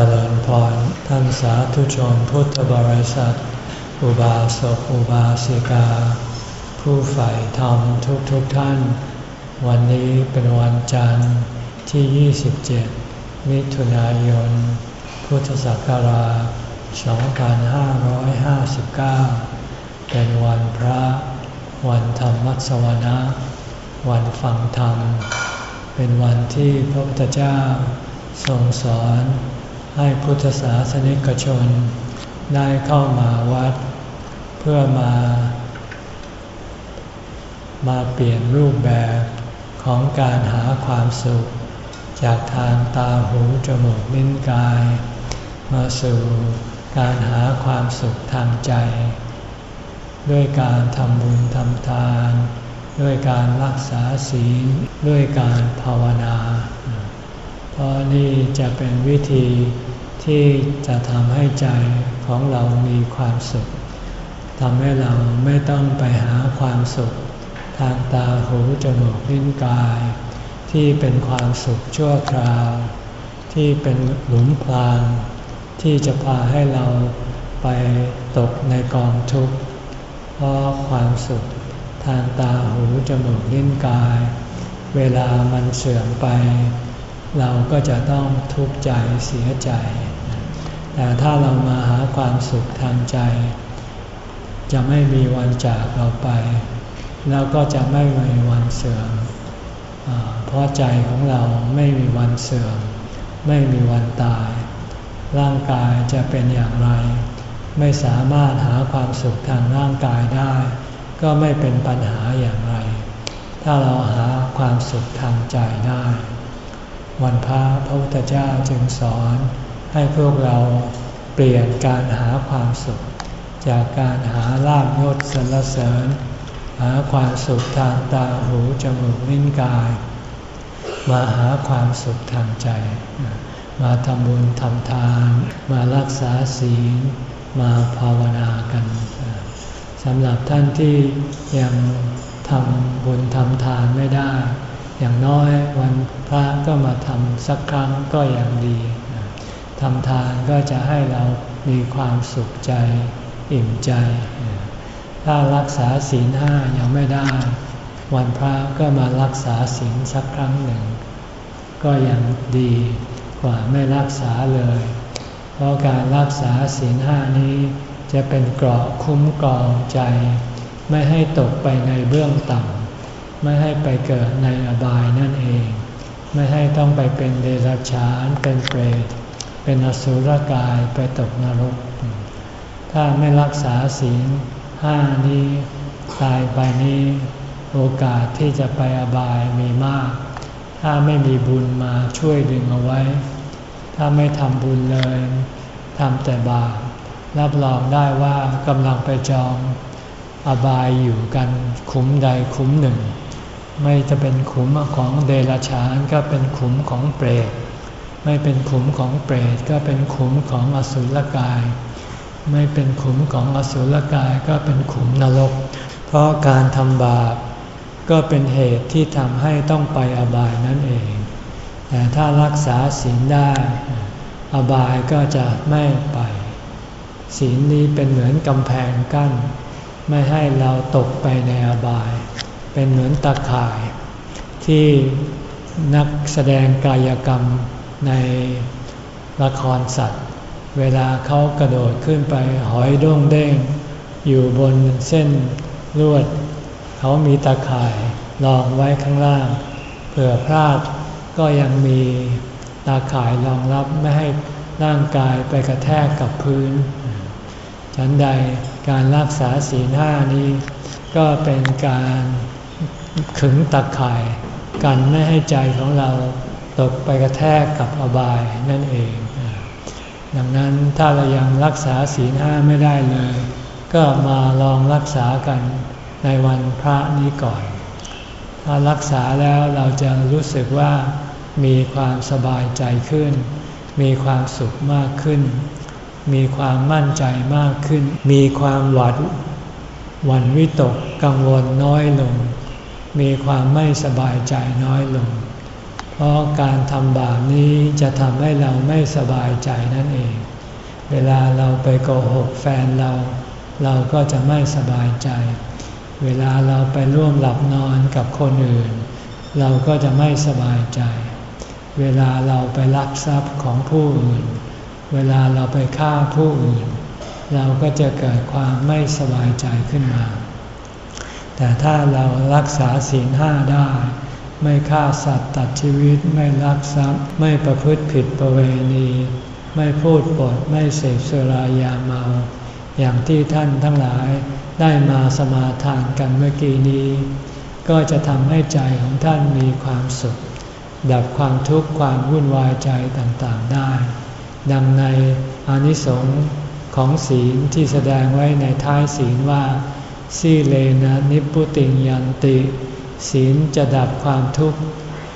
จริญพรท่านสาธุชนพุทธบริษัท อุบาสกอุบาสิกา ผู้ใฝ่ธรรมทุกทุกท่าน วันนี้เป็นวันจันทร์ที่ 27 มิถุนายน พุทธศักราช 2559 เป็นวันพระ วันธรรมสวนะ วันฟังธรรม เป็นวันที่พระพุทธเจ้าทรงสอน ให้พุทธศาสนิกชน ได้เข้ามาวัด เพื่อมา มาเปลี่ยนรูปแบบของการหาความสุข จากทางตาหูจมูกลิ้นกาย มาสู่การหาความสุขทางใจ ด้วยการทำบุญทำทาน ด้วยการรักษาศีลด้วยการภาวนา เพราะนี่จะเป็นวิธี ที่จะทำให้ใจของเรามีความสุขทำให้เราไม่ต้องไปหาความสุข ทางตาหูจมูกลิ้นกาย ที่เป็นความสุขชั่วคราว ที่เป็นหลุมพราง ที่จะพาให้เราไปตกในกองทุกข์เพราะความสุข ทางตาหูจมูกลิ้นกาย เวลามันเสื่อมไป เราก็จะต้องทุกข์ใจเสียใจ แต่ถ้าเรามาหาความสุขทางใจ จะไม่มีวันจากเราไป แล้วก็จะไม่มีวันเสื่อมเพราะใจของเราไม่มีวันเสื่อม ไม่มีวันตาย ร่างกายจะเป็นอย่างไร ไม่สามารถหาความสุขทางร่างกายได้ ก็ไม่เป็นปัญหาอย่างไร ถ้าเราหาความสุขทางใจได้ วันพระพระพุทธเจ้าจึงสอน ให้พวกเราเปลี่ยนการหาความสุข จากการหาลาบยศสรรเสริญ หาความสุขทางตาหูจมูกลิ้นกาย มาหาความสุขทางใจ มาทำบุญทำทาน มารักษาศีล มาภาวนากันสำหรับท่านที่ยังทำบุญทำทานไม่ได้ อย่างน้อยวันพระก็มาทำสักครั้งก็ยังดี ทำทานก็จะให้เรามีความสุขใจ อิ่มใจ ถ้ารักษาศีลห้ายังไม่ได้ วันพระก็มารักษาศีลสักครั้งหนึ่ง ก็ยังดีกว่าไม่รักษาเลย เพราะการรักษาศีลห้านี้จะเป็นเกราะคุ้มกรองใจ ไม่ให้ตกไปในเบื้องต่ำไม่ให้ไปเกิดในอบายนั่นเอง ไม่ให้ต้องไปเป็นเดรัจฉานเป็นเปรต เป็นอสุรกายไปตกนรก ถ้าไม่รักษาศีลห้านี้ตายไปนี้โอกาสที่จะไปอบายมีมาก ถ้าไม่มีบุญมาช่วยดึงเอาไว้ ถ้าไม่ทำบุญเลยทำแต่บาปรับรองได้ว่ากำลังไปจองอบายอยู่กันขุมใดขุมหนึ่ง ไม่จะเป็นขุมของเดรัจฉานก็เป็นขุมของเปรต ไม่เป็นขุมของเปรตก็เป็นขุมของอสุรกาย ไม่เป็นขุมของอสุรกายก็เป็นขุมนรก เพราะการทำบาปก็เป็นเหตุที่ทำให้ต้องไปอบายนั่นเอง แต่ถ้ารักษาศีลได้ อบายก็จะไม่ไป ศีลนี้เป็นเหมือนกำแพงกั้น ไม่ให้เราตกไปในอบาย เป็นเหมือนตะข่าย ที่นักแสดงกายกรรม ในละครสัตว์ เวลาเขากระโดดขึ้นไปหอยด้งเด้ง อยู่บนเส้นลวด เขามีตาข่ายรองไว้ข้างล่าง เผื่อพลาดก็ยังมีตาข่ายรองรับไม่ให้ร่างกายไปกระแทกกับพื้น ฉันใดการรักษาศีลห้านี้ ก็เป็นการขึงตาข่าย กันไม่ให้ใจของเรา ตกไปกระแทกกับอบายนั่นเอง ดังนั้นถ้าเรายังรักษาศีลห้าไม่ได้เลย ก็มาลองรักษากันในวันพระนี้ก่อน ถ้ารักษาแล้วเราจะรู้สึกว่ามีความสบายใจขึ้น มีความสุขมากขึ้น มีความมั่นใจมากขึ้น มีความหวาดหวั่นวิตกกังวลน้อยลง มีความไม่สบายใจน้อยลง เพเพราะการทำบาปนี้จะทำให้เราไม่สบายใจนั่นเอง เวลาเราไปโกหกแฟนเรา เราก็จะไม่สบายใจ เวลาเราไปร่วมหลับนอนกับคนอื่น เราก็จะไม่สบายใจ เวลาเราไปลักทรัพย์ของผู้อื่น เวลาเราไปฆ่าผู้อื่น เราก็จะเกิดความไม่สบายใจขึ้นมา แต่ถ้าเรารักษาศีลห้าได้ ไม่ฆ่าสัตว์ตัดชีวิตไม่ลักทรัพย์ ไม่ประพฤติผิดประเวณี ไม่พูดปดไม่เสพสุรายาเมา อย่างที่ท่านทั้งหลายได้มาสมาทานกันเมื่อกี้นี้ ก็จะทำให้ใจของท่านมีความสุข ดับความทุกข์ความวุ่นวายใจต่างๆได้ ดังในอานิสงส์ของศีลที่แสดงไว้ในท้ายศีลว่า สีเลนะนิพุติยันติ ศีลจะดับความทุกข์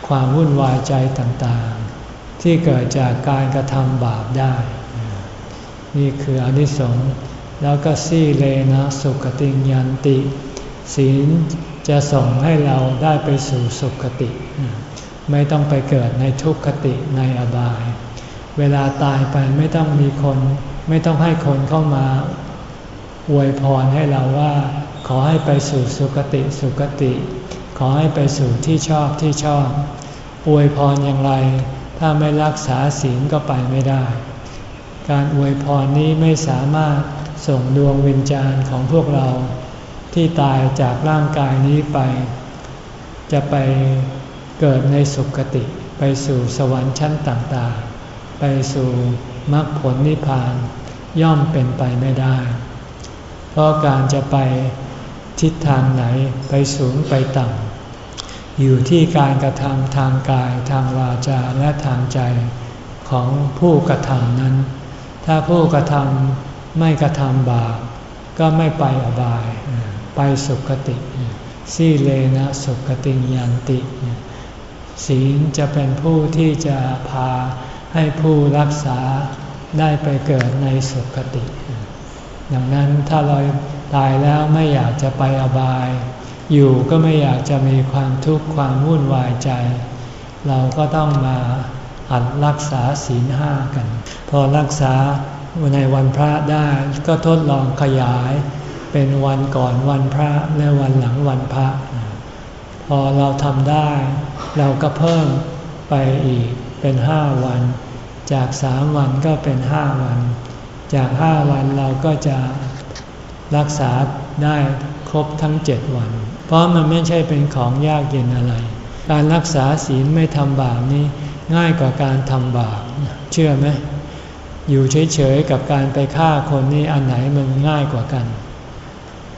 ความวุ่นวายใจต่างๆ ที่เกิดจากการกระทำบาปได้ นี่คืออนิสงส์แล้วก็สีเลนะสุขติยันติ ศีลจะส่งให้เราได้ไปสู่สุขติ ไม่ต้องไปเกิดในทุกขติในอบาย เวลาตายไปไม่ต้องมีคน ไม่ต้องให้คนเข้ามาอวยพรให้เราว่า ขอให้ไปสู่สุคติสุคติ ขอให้ไปสู่ที่ชอบที่ชอบ อวยพรอย่างไร ถ้าไม่รักษาศีลก็ไปไม่ได้ การอวยพรนี้ไม่สามารถส่งดวงวิญญาณของพวกเรา ที่ตายจากร่างกายนี้ไป จะไปเกิดในสุคติ ไปสู่สวรรค์ชั้นต่างๆ ไปสู่มรรคผลนิพพานย่อมเป็นไปไม่ได้ เพราะการจะไปทิศทางไหนไปสูงไปต่ำ อยู่ที่การกระทำทางกายทางวาจาและทางใจของผู้กระทำนั้น ถ้าผู้กระทำไม่กระทำบาปก็ไม่ไปอบาย ไปสุคติสีเลนะสุคติยันติ ศีลจะเป็นผู้ที่จะพาให้ผู้รักษาได้ไปเกิดในสุคติ ดังนั้นถ้าเราตายแล้วไม่อยากจะไปอบาย อยู่ก็ไม่อยากจะมีความทุกข์ความวุ่นวายใจ เราก็ต้องมาหัดรักษาศีลห้ากัน พอรักษาในวันพระได้ก็ทดลองขยายเป็นวันก่อนวันพระและวันหลังวันพระ พอเราทำได้ เราก็เพิ่มไปอีกเป็นห้าวัน จากสามวันก็เป็นห้าวัน จากห้าวันเราก็จะรักษาได้ครบทั้งเจ็ดวัน เพราะมันไม่ใช่เป็นของยากเย็นอะไร การรักษาศีลไม่ทำบาปนี้ง่ายกว่าการทำบาปเชื่อไหมอยู่เฉยๆกับการไปฆ่าคนนี่อันไหนมันง่ายกว่ากัน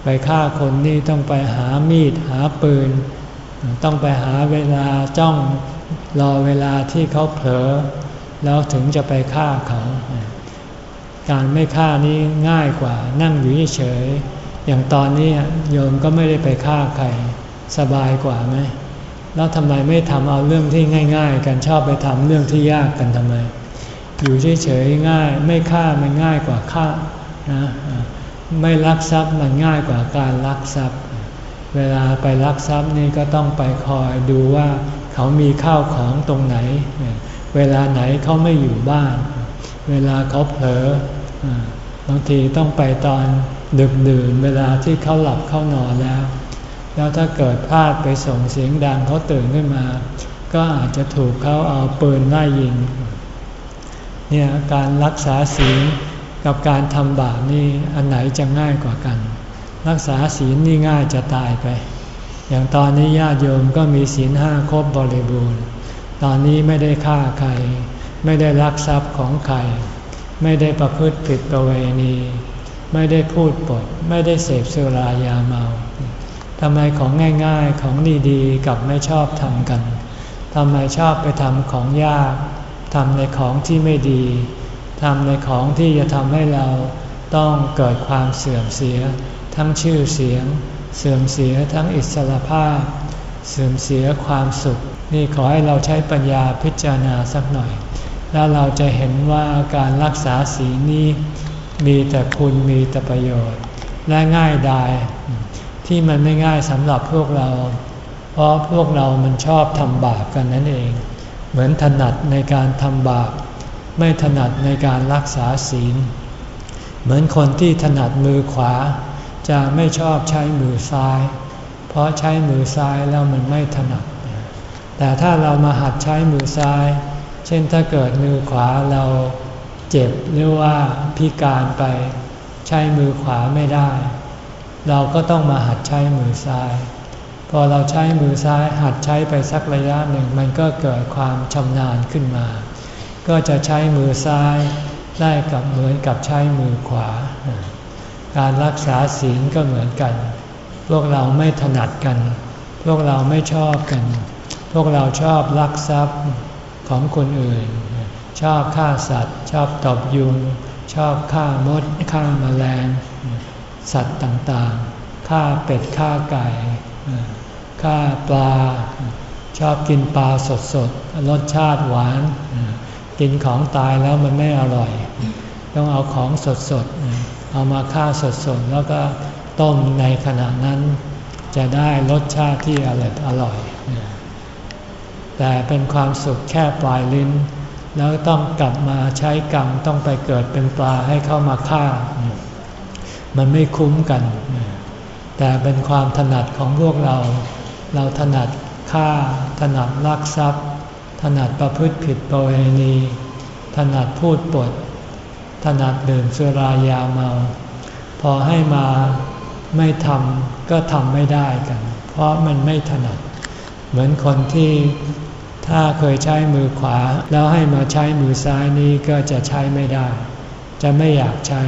ไปฆ่าคนนี่ต้องไปหามีดหาปืน ต้องไปหาเวลาจ้องรอเวลาที่เขาเผลอ แล้วถึงจะไปฆ่าเขา การไม่ฆ่านี้ง่ายกว่านั่งอยู่เฉย อย่างตอนนี้โยมก็ไม่ได้ไปฆ่าใครสบายกว่าไหมแล้วทำไมไม่ทำเอาเรื่องที่ง่าย ๆ กันชอบไปทำเรื่องที่ยากกันทำไม อยู่เฉยๆง่าย ไม่ฆ่ามันง่ายกว่าฆ่านะไม่ลักทรัพย์มันง่ายกว่าการลักทรัพย์ เวลาไปลักทรัพย์นี่ก็ต้องไปคอยดูว่าเขามีข้าวของตรงไหน เวลาไหนเขาไม่อยู่บ้าน เวลาเขาเผลอบางทีต้องไปตอน ดึกดื่นเวลาที่เขาหลับเข้านอนแล้ว แล้วถ้าเกิดพลาดไปส่งเสียงดังเขาตื่นขึ้นมา ก็อาจจะถูกเขาเอาปืนไล่ยิง เนี่ยการรักษาศีลกับการทำบาปนี่อันไหนจะง่ายกว่ากัน รักษาศีลนี่ง่ายจะตายไป อย่างตอนนี้ญาติโยมก็มีศีลห้าครบบริบูรณ์ ตอนนี้ไม่ได้ฆ่าใคร ไม่ได้ลักทรัพย์ของใคร ไม่ได้ประพฤติผิดประเวณี ไม่ได้พูดปด ไม่ได้เสพสุรายาเมาทำไมของง่ายๆของดีๆกับไม่ชอบทำกันทำไมชอบไปทำของยากทำในของที่ไม่ดีทำในของที่จะทำให้เราต้องเกิดความเสื่อมเสีย ทั้งชื่อเสียง เสื่อมเสียทั้งอิสรภาพ เสื่อมเสียความสุข นี่ขอให้เราใช้ปัญญาพิจารณาสักหน่อย แล้วเราจะเห็นว่าการรักษาสีนี้ มีแต่คุณมีแต่ประโยชน์ และง่ายดายที่มันไม่ง่ายสำหรับพวกเรา เพราะพวกเรามันชอบทำบาปกันนั่นเอง เหมือนถนัดในการทำบาป ไม่ถนัดในการรักษาศีล เหมือนคนที่ถนัดมือขวา จะไม่ชอบใช้มือซ้าย เพราะใช้มือซ้ายแล้วมันไม่ถนัด แต่ถ้าเรามาหัดใช้มือซ้าย เช่นถ้าเกิดมือขวาเรา เจ็บหรือว่าพิการไปใช้มือขวาไม่ได้ เราก็ต้องมาหัดใช้มือซ้าย พอเราใช้มือซ้ายหัดใช้ไปสักระยะหนึ่ง มันก็เกิดความชำนาญขึ้นมา ก็จะใช้มือซ้ายได้กับเหมือนกับใช้มือขวา การรักษาศีลก็เหมือนกัน พวกเราไม่ถนัดกัน พวกเราไม่ชอบกัน พวกเราชอบลักทรัพย์ของคนอื่น ชอบฆ่าสัตว์ ชอบตบยุง ชอบฆ่ามดฆ่ามาแมลง สัตว์ต่างๆฆ่าเป็ดฆ่าไก่ฆ่าปลา ชอบกินปลาสดๆ รสชาติหวาน กินของตายแล้วมันไม่อร่อย ต้องเอาของสดๆ เอามาฆ่าสดๆ แล้วก็ต้มในขณะนั้น จะได้รสชาติที่อร่อยอร่อยแต่เป็นความสุขแค่ปลายลิ้น แล้วต้องกลับมาใช้กรรมต้องไปเกิดเป็นปลาให้เข้ามาฆ่า มันไม่คุ้มกัน แต่เป็นความถนัดของพวกเรา เราถนัดฆ่า ถนัดลักทรัพย์ ถนัดประพฤติผิดประเวณี ถนัดพูดปด ถนัดดื่มสุรายาเมา พอให้มาไม่ทำก็ทำไม่ได้กัน เพราะมันไม่ถนัด เหมือนคนที่ ถ้าเคยใช้มือขวา แล้วให้มาใช้มือซ้ายนี้ก็จะใช้ไม่ได้ จะไม่อยากใช้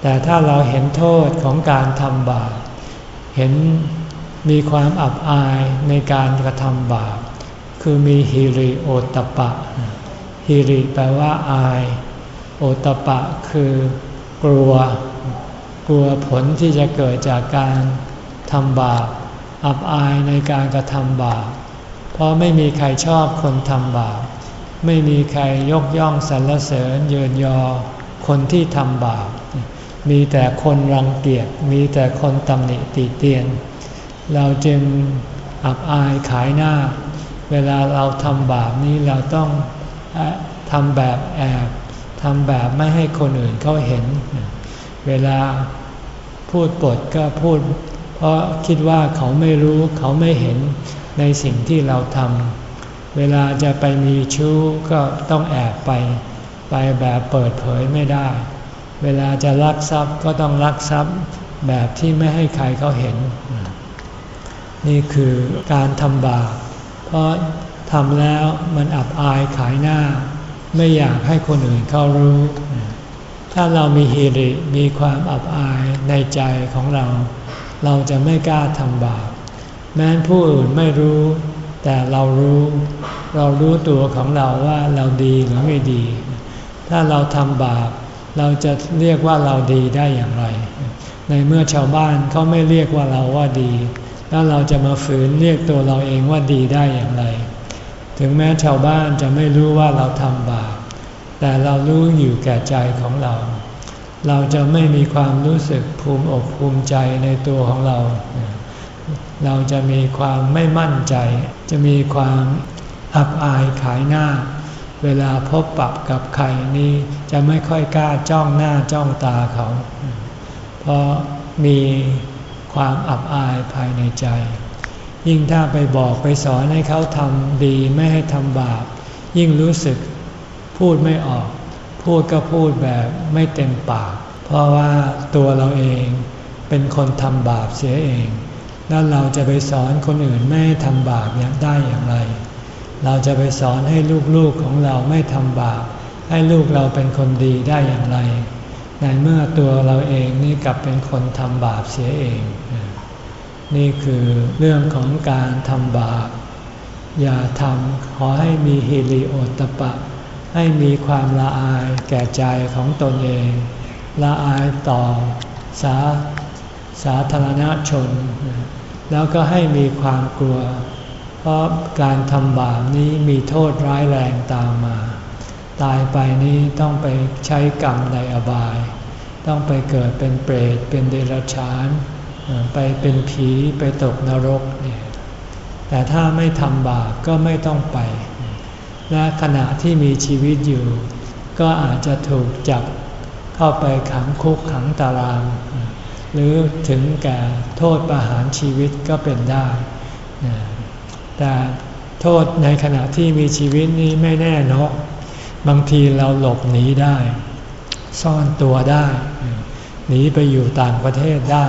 แต่ถ้าเราเห็นโทษของการทำบาปเห็นมีความอับอายในการกระทำบาปคือมีฮิริโอตปะฮิริแปลว่าอาย โอตปะคือกลัว กลัวผลที่จะเกิดจากการทำบาปอับอายในการกระทำบาป ราะไม่มีใครชอบคนทำบาป ไม่มีใครยกย่องสรรเสริญเยินยอ คนที่ทำบาป มีแต่คนรังเกียจ มีแต่คนตำหนิติเตียน เราจึงอับอายขายหน้า เวลาเราทำบาปนี้เราต้องทำแบบแอบทำแบบไม่ให้คนอื่นเขาเห็น เวลาพูดปดก็พูด เพราะคิดว่าเขาไม่รู้เขาไม่เห็น ในสิ่งที่เราทำ เวลาจะไปมีชู้ก็ต้องแอบไป ไปแบบเปิดเผยไม่ได้ เวลาจะลักทรัพย์ก็ต้องลักทรัพย์แบบที่ไม่ให้ใครเขาเห็น นี่คือการทำบาป เพราะทำแล้วมันอับอายขายหน้า ไม่อยากให้คนอื่นเขารู้ ถ้าเรามีฮิริมีความอับอายในใจของเรา เราจะไม่กล้าทำบาป แม้ผู้อื่นไม่รู้ แต่เรารู้ เรารู้ตัวของเราว่าเราดีหรือไม่ดี ถ้าเราทำบาป เราจะเรียกว่าเราดีได้อย่างไร ในเมื่อชาวบ้านเขาไม่เรียกว่าเราว่าดี แล้วเราจะมาฝืนเรียกตัวเราเองว่าดีได้อย่างไร ถึงแม้ชาวบ้านจะไม่รู้ว่าเราทำบาป แต่เรารู้อยู่แก่ใจของเรา เราจะไม่มีความรู้สึกภูมิอกภูมิใจในตัวของเรา เราจะมีความไม่มั่นใจ จะมีความอับอายขายหน้า เวลาพบปรับกับใครนี้จะไม่ค่อยกล้าจ้องหน้าจ้องตาเขา เพราะมีความอับอายภายในใจ ยิ่งถ้าไปบอกไปสอนให้เขาทำดีไม่ให้ทำบาป ยิ่งรู้สึกพูดไม่ออก พูดก็พูดแบบไม่เต็มปาก เพราะว่าตัวเราเองเป็นคนทำบาปเสียเอง แล้วเราจะไปสอนคนอื่นไม่ทำบาปได้อย่างไร เราจะไปสอนให้ลูกๆของเราไม่ทำบาป ให้ลูกเราเป็นคนดีได้อย่างไร ในเมื่อตัวเราเองนี่กลับเป็นคนทำบาปเสียเอง นี่คือเรื่องของการทำบาป อย่าทำขอให้มีฮิริโอตปะ ให้มีความละอายแก่ใจของตนเอง ละอายต่อสาสาธารณชน แล้วก็ให้มีความกลัว เพราะการทำบาปนี้มีโทษร้ายแรงตามมา ตายไปนี้ต้องไปใช้กรรมในอบาย ต้องไปเกิดเป็นเปรต เป็นเดรัจฉาน ไปเป็นผีไปตกนรกเนี่ยแต่ถ้าไม่ทำบาปก็ไม่ต้องไป และขณะที่มีชีวิตอยู่ ก็อาจจะถูกจับเข้าไปขังคุกขังตาราง หรือถึงแก่โทษประหารชีวิตก็เป็นได้ แต่โทษในขณะที่มีชีวิตนี้ไม่แน่เนาะบางทีเราหลบหนีได้ ซ่อนตัวได้ หนีไปอยู่ต่างประเทศได้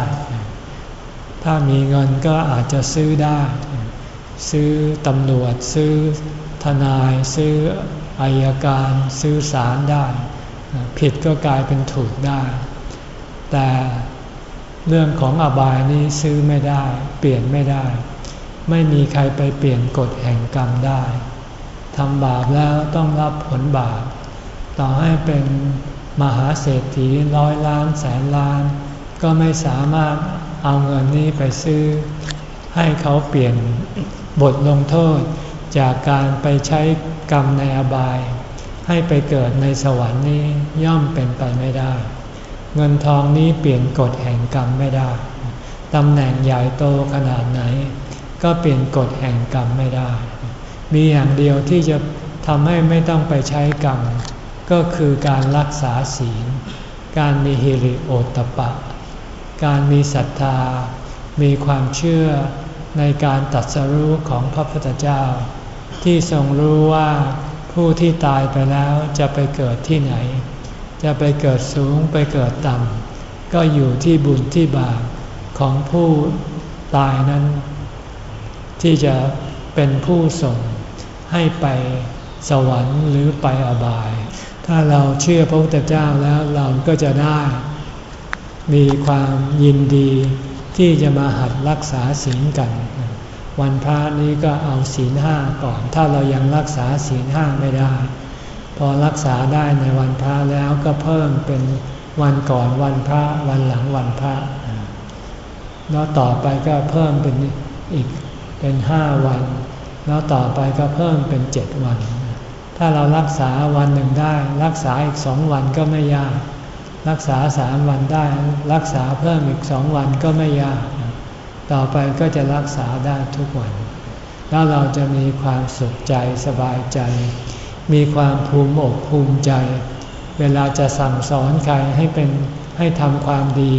ถ้ามีเงินก็อาจจะซื้อได้ ซื้อตำรวจ ซื้อทนาย ซื้ออายการ ซื้อศาลได้ ผิดก็กลายเป็นถูกได้ แต่ เรื่องของอบายนี้ซื้อไม่ได้ เปลี่ยนไม่ได้ ไม่มีใครไปเปลี่ยนกฎแห่งกรรมได้ทำบาปแล้วต้องรับผลบาป ต่อให้เป็นมหาเศรษฐีร้อยล้านแสนล้าน ก็ไม่สามารถเอาเงินนี้ไปซื้อ ให้เขาเปลี่ยนบทลงโทษ จากการไปใช้กรรมในอบาย ให้ไปเกิดในสวรรค์นี้ย่อมเป็นไปไม่ได้ เงินทองนี้เปลี่ยนกฎแห่งกรรมไม่ได้ตำแหน่งใหญ่โตขนาดไหน ก็เปลี่ยนกฎแห่งกรรมไม่ได้ มีอย่างเดียวที่จะทำให้ไม่ต้องไปใช้กรรม ก็คือการรักษาศีล การมีฮิริโอตปะ การมีศรัทธา มีความเชื่อในการตัดสรู้ของพระพุทธเจ้า ที่ทรงรู้ว่าผู้ที่ตายไปแล้วจะไปเกิดที่ไหน จะไปเกิดสูงไปเกิดต่ำก็อยู่ที่บุญที่บาปของผู้ตายนั้น ที่จะเป็นผู้ส่งให้ไปสวรรค์หรือไปอบาย ถ้าเราเชื่อพระพุทธเจ้าแล้วเราก็จะได้ มีความยินดีที่จะมาหัดรักษาศีลกัน วันพระนี้ก็เอาศีลห้าก่อน ถ้าเรายังรักษาศีลห้าไม่ได้ อรักษาได้ในวันพระแล้วก็เพิ่มเป็นวันก่อนวันพระวันหลังวันพระแล้วต่อไปก็เพิ่มเป็นอีกเป็นห้าวัน แล้วต่อไปก็เพิ่มเป็นเจ็ดวัน ถ้าเรารักษาวันหนึ่งได้ รักษาอีกสองวันก็ไม่ยาก รักษาสามวันได้ รักษาเพิ่มอีกสองวันก็ไม่ยาก ต่อไปก็จะรักษาได้ทุกวัน แล้วเราจะมีความสุขใจสบายใจ มีความภูมิอกภูมิใจ เวลาจะสั่งสอนใครให้เป็นให้ทำความดี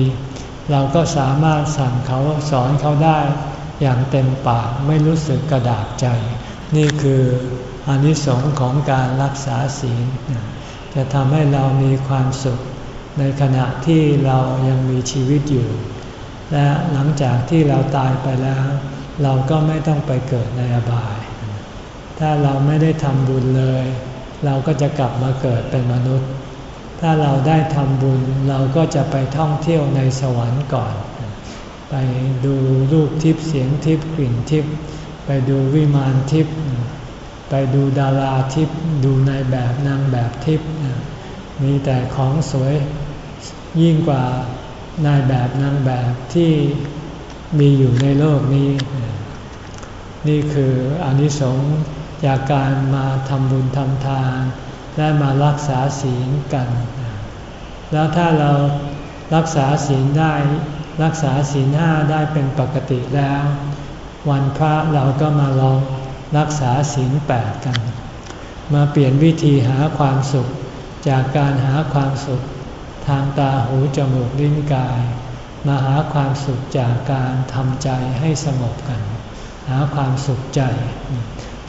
เราก็สามารถสั่งเขาสอนเขาได้ อย่างเต็มปากไม่รู้สึกกระดาษใจ นี่คืออนิสงค์ของการรักษาศีล จะทำให้เรามีความสุขในขณะที่เรายังมีชีวิตอยู่ และหลังจากที่เราตายไปแล้ว เราก็ไม่ต้องไปเกิดในอบาย ถ้าเราไม่ได้ทำบุญเลย เราก็จะกลับมาเกิดเป็นมนุษย์ ถ้าเราได้ทำบุญเราก็จะไปท่องเที่ยวในสวรรค์ก่อน ไปดูรูปทิพย์เสียงทิพย์กลิ่นทิพย์ไปดูวิมานทิพย์ไปดูดาราทิพย์ดูในแบบนางแบบทิพย์มีแต่ของสวยยิ่งกว่านายแบบนางแบบที่มีอยู่ในโลกนี้ นี่คืออนิสงส์ จากการมาทำบุญทำทานและมารักษาศีลกัน แล้วถ้าเรารักษาศีลได้รักษาศีลห้าได้เป็นปกติแล้ว วันพระเราก็มาลองรักษาศีลแปดกัน มาเปลี่ยนวิธีหาความสุขจากการหาความสุขทางตาหูจมูกลิ้นกาย มาหาความสุขจากการทำใจให้สงบกัน หาความสุขใจ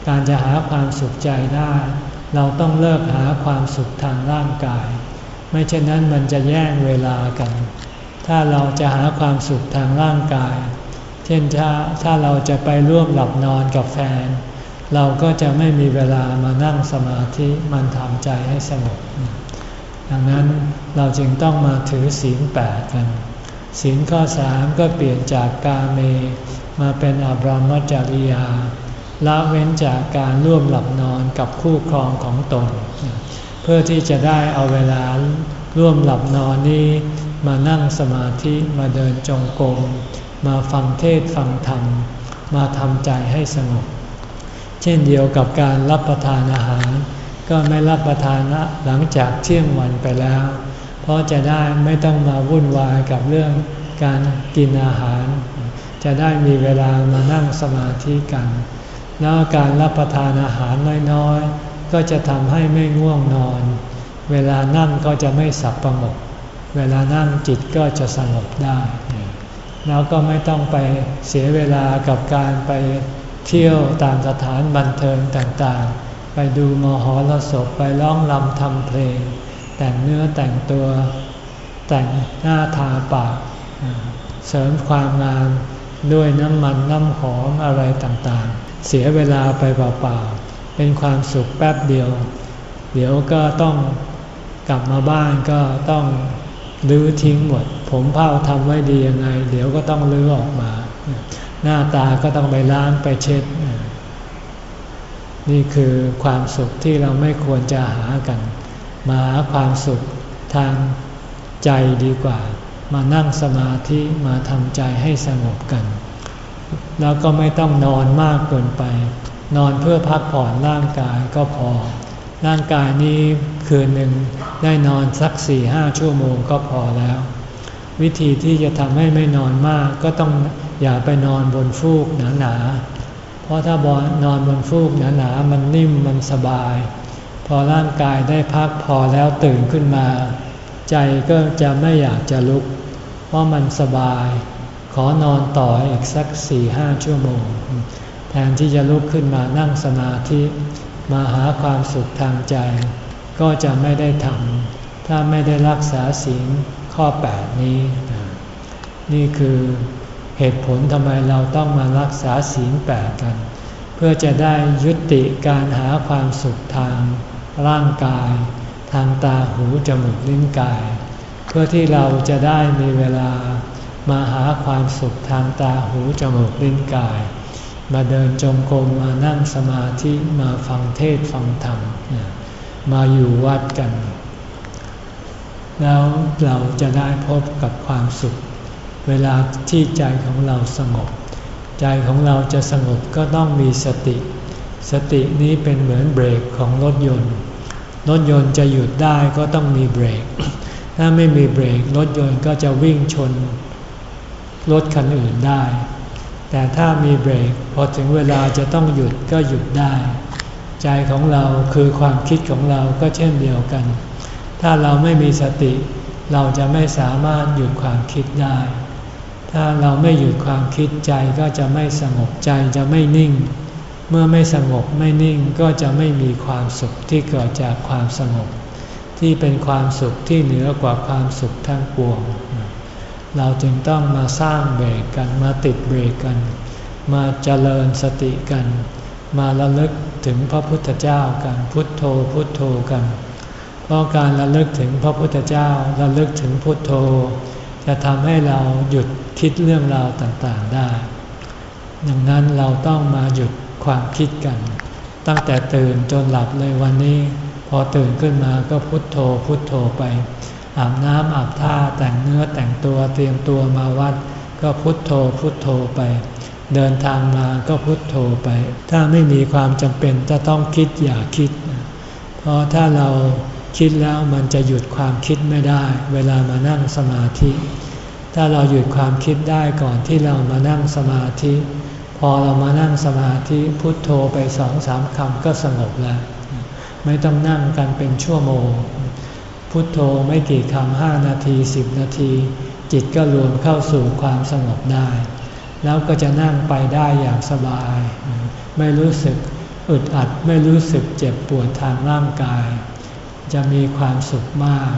การจะหาความสุขใจได้ เราต้องเลิกหาความสุขทางร่างกาย ไม่เช่นนั้นมันจะแย่งเวลากัน ถ้าเราจะหาความสุขทางร่างกาย เช่นถ้าถ้าเราจะไปร่วมหลับนอนกับแฟน เราก็จะไม่มีเวลามานั่งสมาธิมันทำใจให้สงบดังนั้นเราจึงต้องมาถือศีลแปดกันศีลข้อสามก็เปลี่ยนจากกาเม มาเป็นอบรมจริยา ละเว้นจากการร่วมหลับนอนกับคู่ครองของตน เพื่อที่จะได้เอาเวลาร่วมหลับนอนนี้ มานั่งสมาธิมาเดินจงกรมมาฟังเทศฟังธรรม มาทำใจให้สงบเช่นเดียวกับการรับประทานอาหาร ก็ไม่รับประทานหลังจากเที่ยงวันไปแล้ว เพราะจะได้ไม่ต้องมาวุ่นวายกับเรื่องการกินอาหาร จะได้มีเวลามานั่งสมาธิกัน แล้วการรับประทานอาหารน้อยๆ ก็จะทำให้ไม่ง่วงนอน เวลานั่งก็จะไม่สับประงก เวลานั่งจิตก็จะสงบได้ แล้วก็ไม่ต้องไปเสียเวลากับการไปเที่ยวตามสถานบันเทิงต่างๆ ไปดูมหรสพไปร้องรำทำเพลง แต่งเนื้อแต่งตัว แต่งหน้าทาปาก เสริมความงามด้วยน้ำมันน้ำหอมอะไรต่างๆ เสียเวลาไปเปล่าๆ เป็นความสุขแป๊บเดียว เดี๋ยวก็ต้องกลับมาบ้านก็ต้องลื้อทิ้งหมด ผมเผ้าทำไว้ดียังไง เดี๋ยวก็ต้องลื้อออกมา หน้าตาก็ต้องไปล้างไปเช็ด นี่คือความสุขที่เราไม่ควรจะหากัน มาหาความสุขทางใจดีกว่า มานั่งสมาธิมาทำใจให้สงบกัน แล้วก็ไม่ต้องนอนมากเกินไป นอนเพื่อพักผ่อนร่างกายก็พอ ร่างกายนี้คืนหนึ่งได้นอนสักสี่ห้าชั่วโมงก็พอแล้ว วิธีที่จะทำให้ไม่นอนมากก็ต้องอย่าไปนอนบนฟูกหนาๆ เพราะถ้าบอนอนบนฟูกหนาๆมันนิ่มมันสบาย พอร่างกายได้พักพอแล้วตื่นขึ้นมา ใจก็จะไม่อยากจะลุก เพราะมันสบาย ขอนอนต่ออีกสักสี่ห้าชั่วโมง แทนที่จะลุกขึ้นมานั่งสมาธิมาหาความสุขทางใจ ก็จะไม่ได้ทำถ้าไม่ได้รักษาศีลข้อ 8 นี้ นี่คือเหตุผลทำไมเราต้องมารักษาศีลแปดกัน เพื่อจะได้ยุติการหาความสุขทางร่างกาย ทางตาหูจมูกลิ้นกาย เพื่อที่เราจะได้มีเวลา มาหาความสุขทางตาหูจมูกลิ้นกาย มาเดินจงกรมมานั่งสมาธิมาฟังเทศฟังธรรม มาอยู่วัดกัน แล้วเราจะได้พบกับความสุข เวลาที่ใจของเราสงบ ใจของเราจะสงบก็ต้องมีสติ สตินี้เป็นเหมือนเบรกของรถยนต์ รถยนต์จะหยุดได้ก็ต้องมีเบรก ถ้าไม่มีเบรกรถยนต์ก็จะวิ่งชน รถคันอื่นได้ แต่ถ้ามีเบรกพอถึงเวลาจะต้องหยุดก็หยุดได้ ใจของเราคือความคิดของเราก็เช่นเดียวกัน ถ้าเราไม่มีสติ เราจะไม่สามารถหยุดความคิดได้ ถ้าเราไม่หยุดความคิดใจก็จะไม่สงบใจจะไม่นิ่ง เมื่อไม่สงบไม่นิ่งก็จะไม่มีความสุขที่เกิดจากความสงบ ที่เป็นความสุขที่เหนือกว่าความสุขทั้งปวง เราจึงต้องมาสร้างเบรกกันมาติดเบรกกัน มาเจริญสติกัน มาระลึกถึงพระพุทธเจ้ากันพุทโธพุทโธกัน เพราะการระลึกถึงพระพุทธเจ้าระลึกถึงพุทโธ จะทำให้เราหยุดคิดเรื่องราวต่างๆได้ ดังนั้นเราต้องมาหยุดความคิดกัน ตั้งแต่ตื่นจนหลับเลยวันนี้ พอตื่นขึ้นมาก็พุทโธพุทโธไป อาบน้ำอาบท่าแต่งเนื้อแต่งตัวเตรียมตัวมาวัด ก็พุทโธพุทโธไป เดินทางมาก็พุทโธไป ถ้าไม่มีความจำเป็นจะต้องคิดอย่าคิด เพราะถ้าเราคิดแล้วมันจะหยุดความคิดไม่ได้ เวลามานั่งสมาธิ ถ้าเราหยุดความคิดได้ก่อนที่เรามานั่งสมาธิ พอเรามานั่งสมาธิพุทโธไปสองสามคำก็สงบแล้ว ไม่ต้องนั่งกันเป็นชั่วโมง พุทโธไม่กี่คำห้านาทีสิบนาที จิตก็รวมเข้าสู่ความสงบได้ แล้วก็จะนั่งไปได้อย่างสบาย ไม่รู้สึกอึดอัดไม่รู้สึกเจ็บปวดทางร่างกาย จะมีความสุขมาก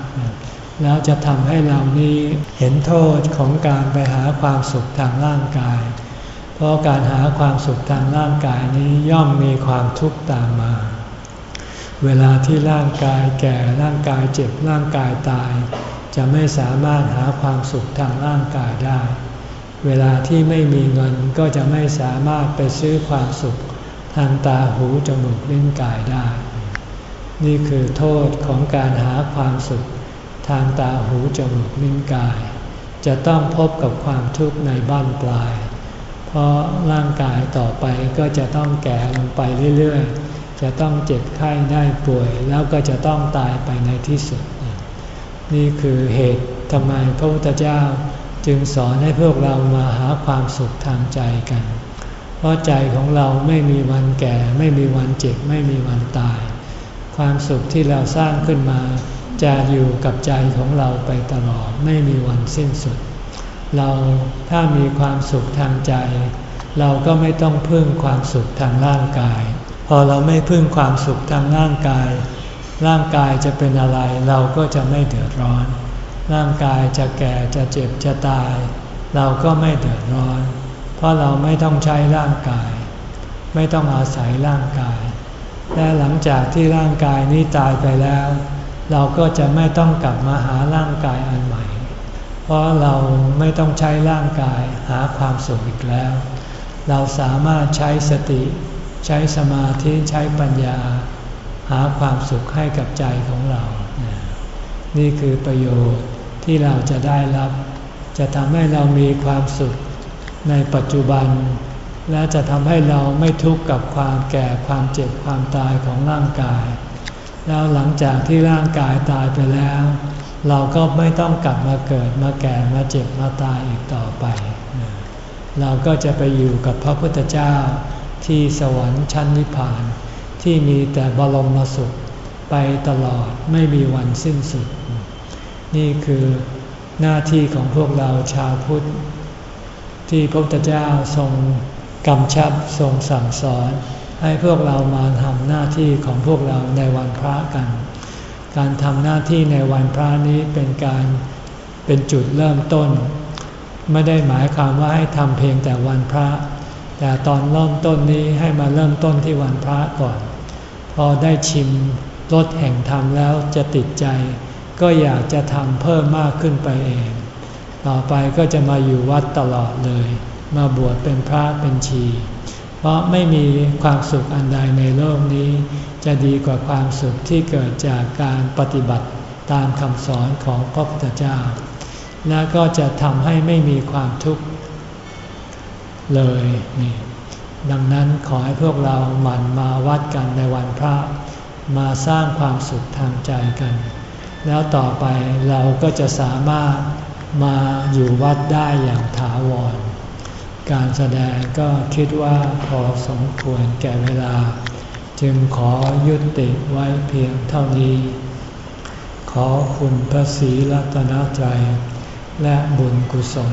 แล้วจะทำให้เรานี้เห็นโทษของการไปหาความสุขทางร่างกาย เพราะการหาความสุขทางร่างกายนี้ย่อมมีความทุกข์ตามมา เวลาที่ร่างกายแก่ร่างกายเจ็บร่างกายตาย จะไม่สามารถหาความสุขทางร่างกายได้ เวลาที่ไม่มีเงินก็จะไม่สามารถไปซื้อความสุขทางตาหูจมูกลิ้นกายได้ นี่คือโทษของการหาความสุขทางตาหูจมูกลิ้นกาย จะต้องพบกับความทุกข์ในบ้านปลาย เพราะร่างกายต่อไปก็จะต้องแก่ลงไปเรื่อยๆ จะต้องเจ็บไข้ได้ป่วย แล้วก็จะต้องตายไปในที่สุด นี่คือเหตุทำไมพระพุทธเจ้าจึงสอนให้พวกเรามาหาความสุขทางใจกัน เพราะใจของเราไม่มีวันแก่ ไม่มีวันเจ็บ ไม่มีวันตาย ความสุขที่เราสร้างขึ้นมา จะอยู่กับใจของเราไปตลอด ไม่มีวันสิ้นสุด เราถ้ามีความสุขทางใจ เราก็ไม่ต้องพึ่งความสุขทางร่างกาย พอเราไม่พึ่งความสุขทางร่างกาย ร่างกายจะเป็นอะไรเราก็จะไม่เดือดร้อน ร่างกายจะแก่จะเจ็บจะตาย เราก็ไม่เดือดร้อน เพราะเราไม่ต้องใช้ร่างกาย ไม่ต้องอาศัยร่างกาย และหลังจากที่ร่างกายนี้ตายไปแล้ว เราก็จะไม่ต้องกลับมาหาร่างกายอันใหม่ เพราะเราไม่ต้องใช้ร่างกายหาความสุขอีกแล้ว เราสามารถใช้สติ ใช้สมาธิใช้ปัญญา หาความสุขให้กับใจของเรา นี่คือประโยชน์ที่เราจะได้รับ จะทำให้เรามีความสุขในปัจจุบัน และจะทำให้เราไม่ทุกข์กับความแก่ความเจ็บความตายของร่างกาย แล้วหลังจากที่ร่างกายตายไปแล้ว เราก็ไม่ต้องกลับมาเกิดมาแก่มาเจ็บมาตายอีกต่อไป เราก็จะไปอยู่กับพระพุทธเจ้า ที่สวรรค์ชั้นนิพพาน ที่มีแต่บรมสุขไปตลอดไม่มีวันสิ้นสุด นี่คือหน้าที่ของพวกเราชาวพุทธ ที่พระพุทธเจ้าทรงกำชับทรงสั่งสอน ให้พวกเรามาทำหน้าที่ของพวกเราในวันพระกัน การทำหน้าที่ในวันพระนี้เป็นการเป็นจุดเริ่มต้น ไม่ได้หมายความว่าให้ทำเพียงแต่วันพระ แต่ตอนเริ่มต้นนี้ให้มาเริ่มต้นที่วันพระก่อน พอได้ชิมรสแห่งธรรมแล้วจะติดใจ ก็อยากจะทำเพิ่มมากขึ้นไปเอง ต่อไปก็จะมาอยู่วัดตลอดเลย มาบวชเป็นพระเป็นชี เพราะไม่มีความสุขอันใดในโลกนี้ จะดีกว่าความสุขที่เกิดจากการปฏิบัติตามคำสอนของพระพุทธเจ้า และก็จะทำให้ไม่มีความทุกข์ เลยนี่ดังนั้นขอให้พวกเราหมั่นมาวัดกันในวันพระ มาสร้างความสุขทางใจกัน แล้วต่อไปเราก็จะสามารถมาอยู่วัดได้อย่างถาวร การแสดงก็คิดว่าพอสมควรแก่เวลา จึงขอยุติไว้เพียงเท่านี้ ขอคุณพระศรีรัตนตรัยและบุญกุศล